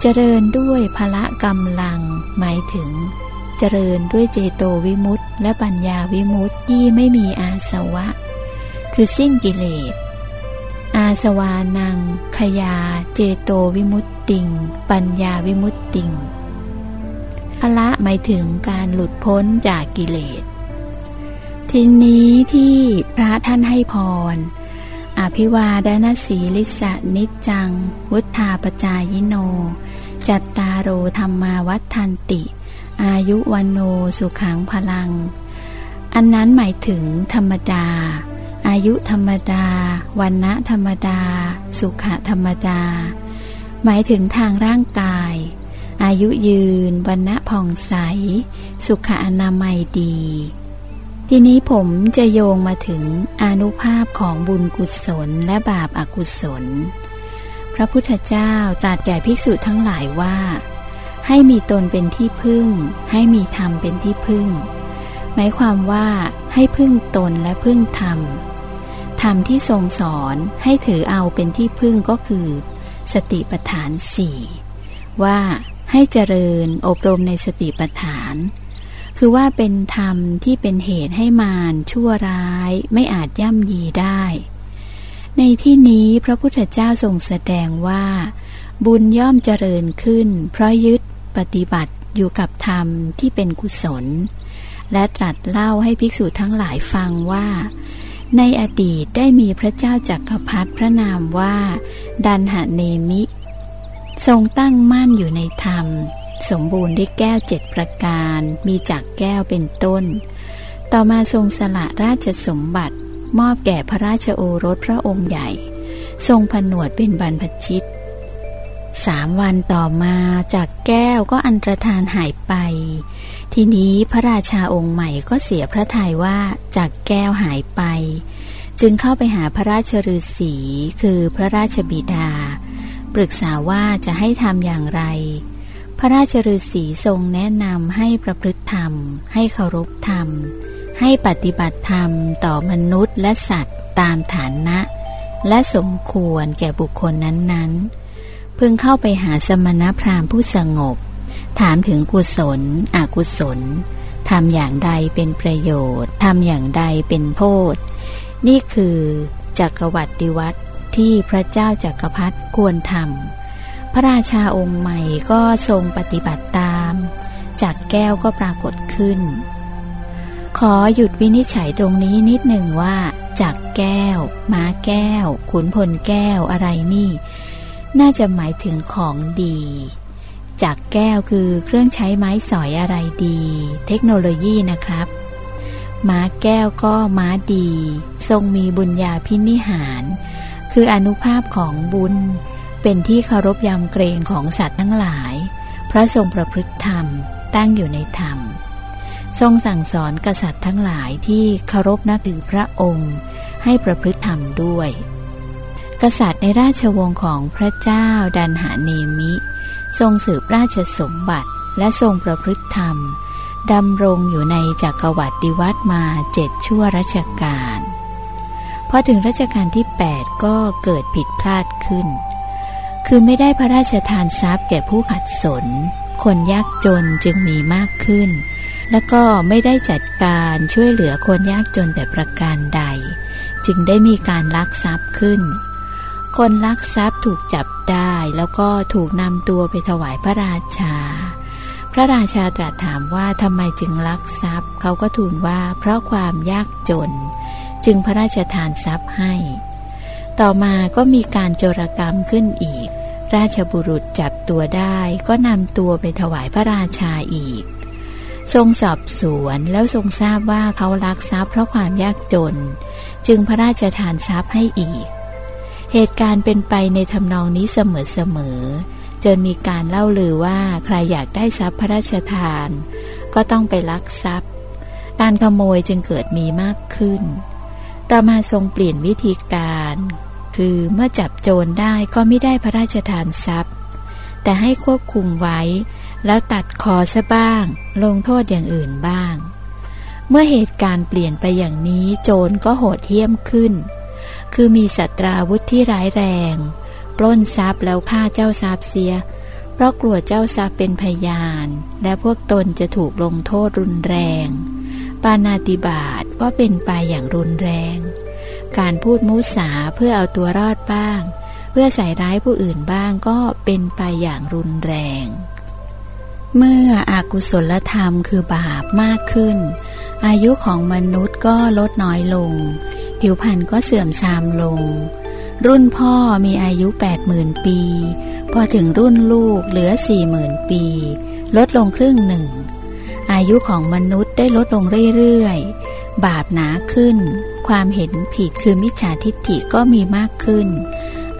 เจริญด้วยพละกำลัง หมายถึง เจริญด้วยเจโตวิมุตต์และปัญญาวิมุตต์ที่ไม่มีอาสวะ คือสิ้นกิเลส อาสวานัง ขยา เจโตวิมุตติง ปัญญาวิมุตติงพละหมายถึงการหลุดพ้นจากกิเลส ทีนี้ที่พระท่านให้พร อภิวาดานสีลิสะนิจัง วุธาปจายโน จัตตาโรธรรมาวัฏทันติ อายุวันโนสุขังพลัง อันนั้นหมายถึงธรรมดา อายุธรรมดา วันณะธรรมดา สุขธรรมดา หมายถึงทางร่างกาย อายุยืนวันณะผ่องใส สุขอนามัยดี ทีนี้ผมจะโยงมาถึงอนุภาพของบุญกุศลและบาปอากุศล พระพุทธเจ้าตรัสแก่ภิกษุทั้งหลายว่า ให้มีตนเป็นที่พึ่ง ให้มีธรรมเป็นที่พึ่ง หมายความว่าให้พึ่งตนและพึ่งธรรม ธรรมที่ทรงสอนให้ถือเอาเป็นที่พึ่งก็คือ สติปัฏฐานสี่ว่าให้เจริญอบรมในสติปัฏฐาน คือว่าเป็นธรรมที่เป็นเหตุให้มารชั่วร้ายไม่อาจย่ำยีได้ ในที่นี้พระพุทธเจ้าทรงแสดงว่าบุญย่อมเจริญขึ้น เพราะยึด ปฏิบัติอยู่กับธรรมที่เป็นกุศล และตรัสเล่าให้ภิกษุทั้งหลายฟังว่า ในอดีตได้มีพระเจ้าจักรพรรดิพระนามว่า ดันหะเนมิ ทรงตั้งมั่นอยู่ในธรรม สมบูรณ์ด้วยแก้วเจ็ดประการ มีจักแก้วเป็นต้น ต่อมาทรงสละราชสมบัติมอบแก่พระราชโอรสพระองค์ใหญ่ ทรงผนวดเป็นบรรพชิต สามวันต่อมาจากแก้วก็อันตรธานหายไป ทีนี้พระราชาองค์ใหม่ก็เสียพระทัยว่าจากแก้วหายไป จึงเข้าไปหาพระราชฤาษีคือพระราชบิดา ปรึกษาว่าจะให้ทำอย่างไร พระราชฤาษีทรงแนะนำให้ประพฤติธรรม ให้เคารพธรรม ให้ปฏิบัติธรรมต่อมนุษย์และสัตว์ตามฐานะ และสมควรแก่บุคคลนั้นๆ พึงเข้าไปหาสมณพราหมณ์ผู้สงบ ถามถึงกุศล อกุศลทำอย่างใดเป็นประโยชน์ทำอย่างใดเป็นโทษ นี่คือจักรวรรดิวัตรที่พระเจ้าจักรพรรดิควรทำพระราชาองค์ใหม่ก็ทรงปฏิบัติตาม จากแก้วก็ปรากฏขึ้น ขอหยุดวินิจฉัยตรงนี้นิดหนึ่งว่าจากแก้ว ม้าแก้ว ขุนพลแก้วอะไรนี่ น่าจะหมายถึงของดี จากแก้วคือเครื่องใช้ไม้สอยอะไรดี เทคโนโลยีนะครับ ม้าแก้วก็ม้าดี ทรงมีบุญญาพินิหาร คืออนุภาพของบุญ เป็นที่เคารพยำเกรงของสัตว์ทั้งหลาย พระทรงประพฤติธรรมตั้งอยู่ในธรรม ทรงสั่งสอนกษัตริย์ทั้งหลายที่เคารพนับถือพระองค์ ให้ประพฤติธรรมด้วย กษัตริย์ในราชวงศ์ของพระเจ้าดันหาเนมิ ทรงสืบราชสมบัติและทรงประพฤติธรรมดำรงอยู่ในจักรวรรดิวัตมาเจ็ดชั่วรัชกาลพอถึงรัชกาลที่ 8 ก็เกิดผิดพลาดขึ้น คือไม่ได้พระราชทานทรัพย์แก่ผู้ขัดสน คนยากจนจึงมีมากขึ้น แล้วก็ไม่ได้จัดการช่วยเหลือคนยากจนแต่ประการใด จึงได้มีการลักทรัพย์ขึ้น คนลักทรัพย์ถูกจับได้แล้วก็ถูกนำตัวไปถวายพระราชา พระราชาตรัสถามว่าทำไมจึงลักทรัพย์ เขาก็ทูลว่าเพราะความยากจน จึงพระราชทานทรัพย์ให้ ต่อมาก็มีการโจรกรรมขึ้นอีก ราชบุรุษจับตัวได้ก็นำตัวไปถวายพระราชาอีก ทรงสอบสวนแล้วทรงทราบว่าเขาลักทรัพย์เพราะความยากจน จึงพระราชทานทรัพย์ให้อีก เหตุการณ์เป็นไปในทำนองนี้เสมอๆจนมีการเล่าลือว่าใครอยากได้ทรัพย์พระราชทาน ก็ต้องไปลักทรัพย์ การขโมยจึงเกิดมีมากขึ้น ต่อมาทรงเปลี่ยนวิธีการ คือเมื่อจับโจรได้ก็ไม่ได้พระราชทานทรัพย์ แต่ให้ควบคุมไว้ แล้วตัดคอซะบ้าง ลงโทษอย่างอื่นบ้าง เมื่อเหตุการณ์เปลี่ยนไปอย่างนี้โจรก็โหดเหี้ยมขึ้น คือมีสัตราวุธที่ร้ายแรง ปล้นทรัพย์แล้วฆ่าเจ้าทรัพย์เสีย เพราะกลัวเจ้าทรัพย์เป็นพยาน และพวกตนจะถูกลงโทษรุนแรง ปานาติบาตก็เป็นไปอย่างรุนแรง การพูดมุสาเพื่อเอาตัวรอดบ้าง เพื่อใส่ร้ายผู้อื่นบ้างก็เป็นไปอย่างรุนแรง เมื่ออากุศลธรรมคือบาปมากขึ้น อายุของมนุษย์ก็ลดน้อยลง ผิวพรรณก็เสื่อมทรามลง รุ่นพ่อมีอายุ 80,000 ปี พอถึงรุ่นลูกเหลือ 40,000 ปี ลดลงครึ่งหนึ่ง อายุของมนุษย์ได้ลดลงเรื่อยๆ บาปหนาขึ้น ความเห็นผิดคือมิจฉาทิฏฐิก็มีมากขึ้น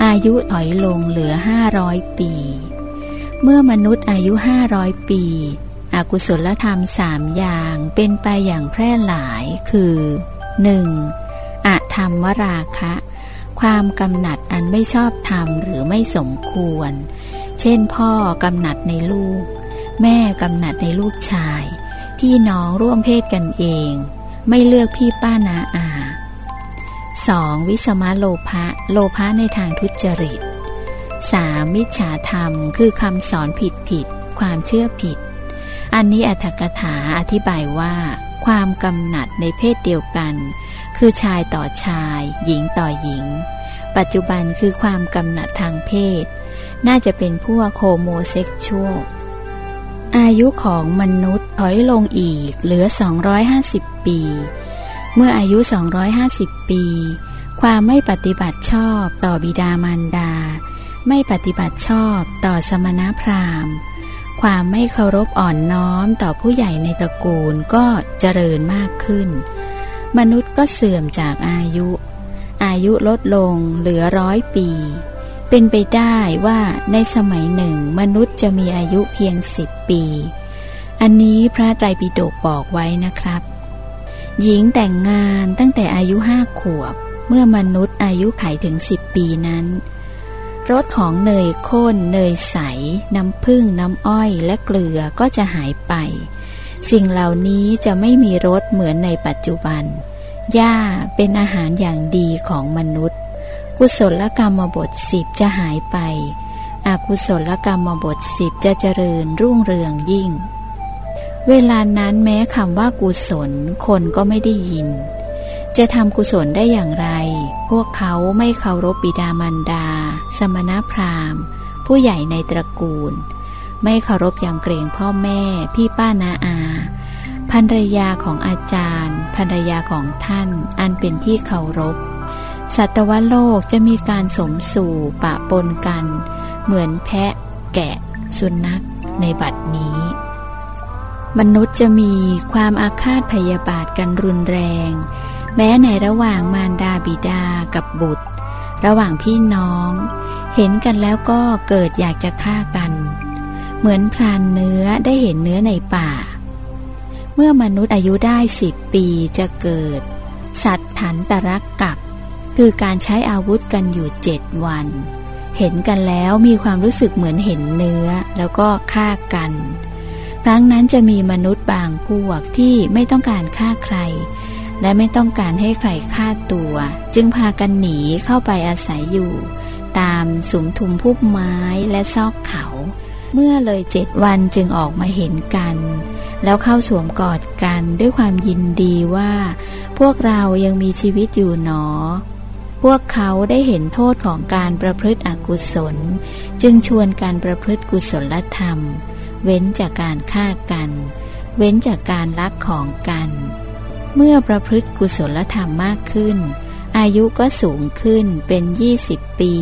อายุถอยลงเหลือห้าร้อยปี เมื่อมนุษย์อายุห้าร้อยปีอกุศลธรรมสามอย่างเป็นไปอย่างแพร่หลายคือ 1. ธรรมวราคะ ความกำหนัดอันไม่ชอบธรรมหรือไม่สมควร เช่นพ่อกำหนัดในลูก แม่กำหนัดในลูกชาย พี่น้องร่วมเพศกันเอง ไม่เลือกพี่ป้านาอา 2. วิสมะโลภะโลภะในทางทุจริต 3. มิจฉาธรรมคือคำสอนผิดผิด ความเชื่อผิด อันนี้อัถกถาอธิบายว่า ความกำหนัดในเพศเดียวกัน คือชายต่อชาย หญิงต่อหญิง ปัจจุบันคือความกำหนัดทางเพศ น่าจะเป็นพวกโฮโมเซ็กชวลอายุของมนุษย์ถอยลงอีกเหลือ 250 ปี เมื่ออายุ 250 ปี ความไม่ปฏิบัติชอบต่อบิดามารดา ไม่ปฏิบัติชอบต่อสมณพราหมณ์ ความไม่เคารพอ่อนน้อมต่อผู้ใหญ่ในตระกูลก็เจริญมากขึ้น มนุษย์ก็เสื่อมจากอายุ อายุลดลงเหลือร้อยปี เป็นไปได้ว่าในสมัยหนึ่งมนุษย์จะมีอายุเพียงสิบปี อันนี้พระไตรปิฎกบอกไว้นะครับ หญิงแต่งงานตั้งแต่อายุห้าขวบ เมื่อมนุษย์อายุไขถึงสิบปีนั้นรสของเนยข้น เนยใส น้ำผึ้งน้ำอ้อยและเกลือก็จะหายไป สิ่งเหล่านี้จะไม่มีรสเหมือนในปัจจุบัน หญ้าเป็นอาหารอย่างดีของมนุษย์ กุศลกรรมบทสิบจะหายไป อกุศลกรรมบทสิบจะเจริญรุ่งเรืองยิ่ง เวลานั้นแม้คำว่ากุศลคนก็ไม่ได้ยิน จะทำกุศลได้อย่างไร พวกเขาไม่เคารพบิดามารดา สมณพราหมณ์ ผู้ใหญ่ในตระกูล ไม่เคารพยำเกรงพ่อแม่ พี่ป้านาอาภรรยาของอาจารย์ภรรยาของท่าน อันเป็นที่เคารพ สัตวโลกจะมีการสมสู่ปะปนกัน เหมือนแพะ แกะ สุนัข ในบัดนี้ มนุษย์จะมีความอาฆาตพยาบาทกันรุนแรง แม้ในระหว่างมารดาบิดากับบุตร ระหว่างพี่น้อง เห็นกันแล้วก็เกิดอยากจะฆ่ากัน เหมือนพรานเนื้อได้เห็นเนื้อในป่า เมื่อมนุษย์อายุได้สิบปีจะเกิด สัตว์ถันตรักกับ คือการใช้อาวุธกันอยู่เจ็ดวัน เห็นกันแล้วมีความรู้สึกเหมือนเห็นเนื้อแล้วก็ฆ่ากัน ครั้งนั้นจะมีมนุษย์บางพวกที่ไม่ต้องการฆ่าใคร และไม่ต้องการให้ใครฆ่าตัว จึงพากันหนีเข้าไปอาศัยอยู่ ตามสุมทุมพุ่มไม้และซอกเขา เมื่อเลยเจ็ดวันจึงออกมาเห็นกัน แล้วเข้าสวมกอดกันด้วยความยินดีว่า พวกเรายังมีชีวิตอยู่หนอ พวกเขาได้เห็นโทษของการประพฤติอกุศล จึงชวนการประพฤติกุศลธรรม เว้นจากการฆ่ากัน เว้นจากการลักของกัน เมื่อประพฤติกุศลธรรมมากขึ้น อายุก็สูงขึ้นเป็นยี่สิบปี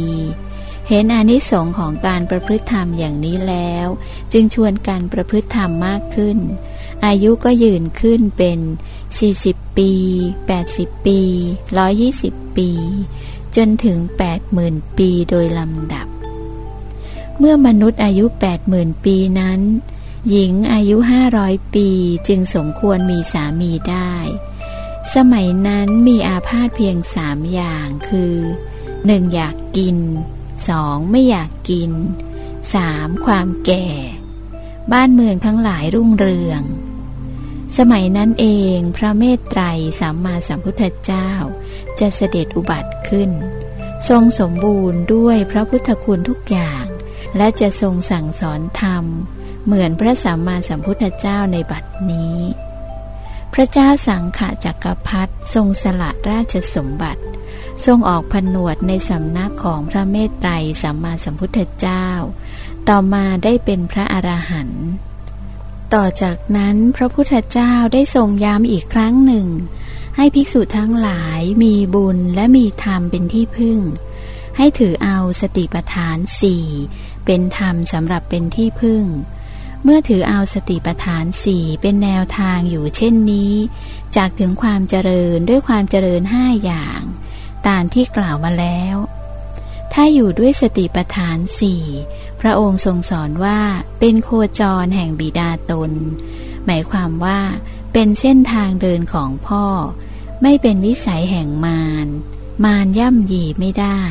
เห็นอนิสงค์ของการประพฤติธรรมอย่างนี้แล้ว จึงชวนการประพฤติธรรมมากขึ้น อายุก็ยืนขึ้นเป็น 40 ปี 80 ปี 120 ปี จนถึง 80,000 ปีโดยลำดับ เมื่อมนุษย์อายุ 80,000 ปีนั้น หญิงอายุ 500 ปีจึงสมควรมีสามีได้ สมัยนั้นมีอาพาธเพียงสามอย่างคือ 1. อยากกิน 2. ไม่อยากกิน 3. ความแก่ บ้านเมืองทั้งหลายรุ่งเรือง สมัยนั้นเองพระเมตไตรสัมมาสัมพุทธเจ้า จะเสด็จอุบัติขึ้น ทรงสมบูรณ์ด้วยพระพุทธคุณทุกอย่าง และจะทรงสั่งสอนธรรม เหมือนพระสัมมาสัมพุทธเจ้าในบัดนี้ พระเจ้าสังขจักรพรรดิทรงสละราชสมบัติ ทรงออกผนวดในสำนักของพระเมตไตรสัมมาสัมพุทธเจ้า ต่อมาได้เป็นพระอรหันต์ต่อจากนั้นพระพุทธเจ้าได้ทรงย้ำอีกครั้งหนึ่ง ให้ภิกษุทั้งหลายมีบุญและมีธรรมเป็นที่พึ่ง ให้ถือเอาสติปัฏฐานสี่เป็นธรรมสำหรับเป็นที่พึ่ง เมื่อถือเอาสติปัฏฐานสี่เป็นแนวทางอยู่เช่นนี้ จากถึงความเจริญด้วยความเจริญห้าอย่าง ตามที่กล่าวมาแล้ว ถ้าอยู่ด้วยสติปัฏฐานสี่พระองค์ทรงสอนว่าเป็นโคจรแห่งบิดาตน หมายความว่าเป็นเส้นทางเดินของพ่อ ไม่เป็นวิสัยแห่งมาร มารย่ำยีไม่ได้